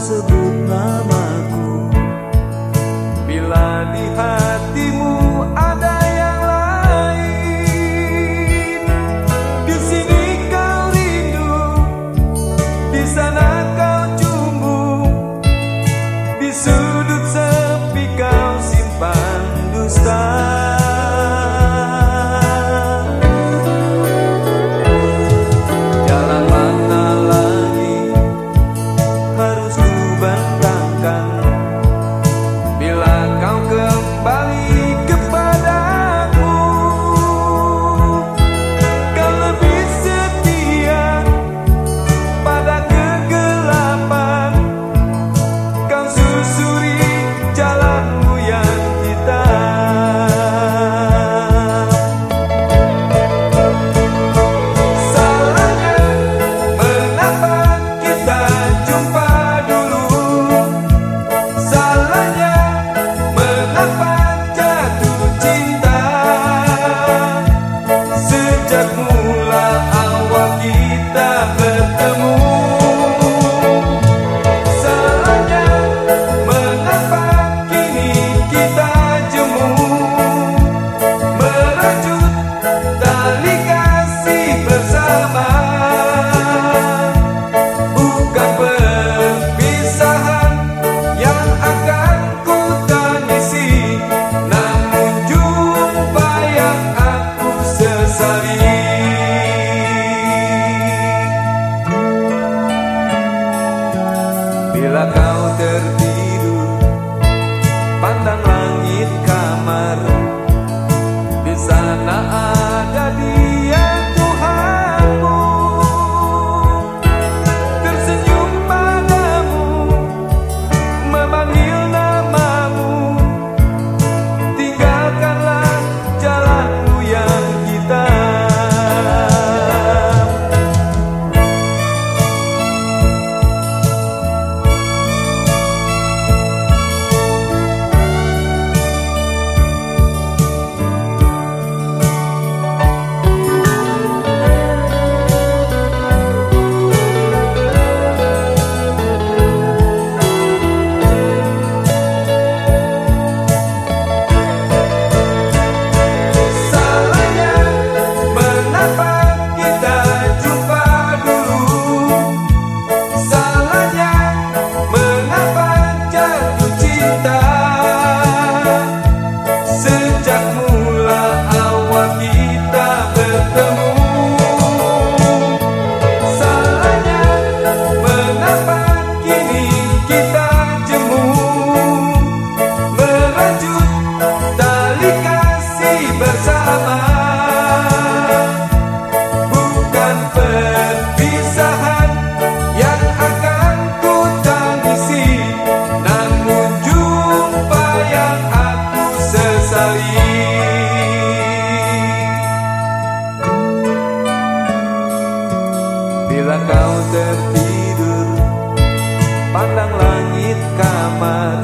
sebut nama Bila kau tertidur Pandang langit kamar